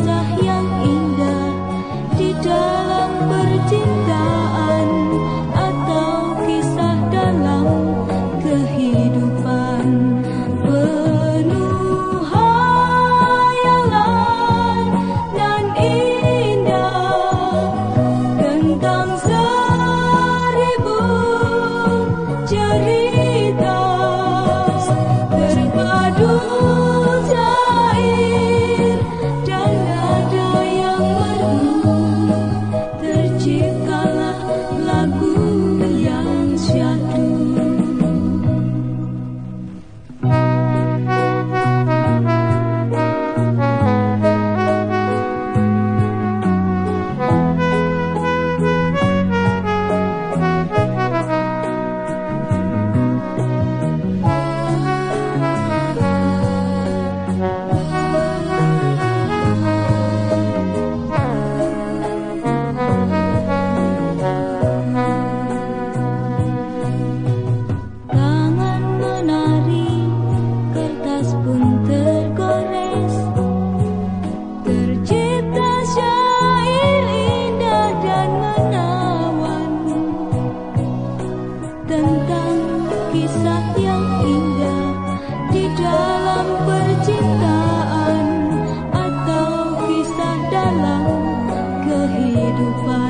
kisah vai.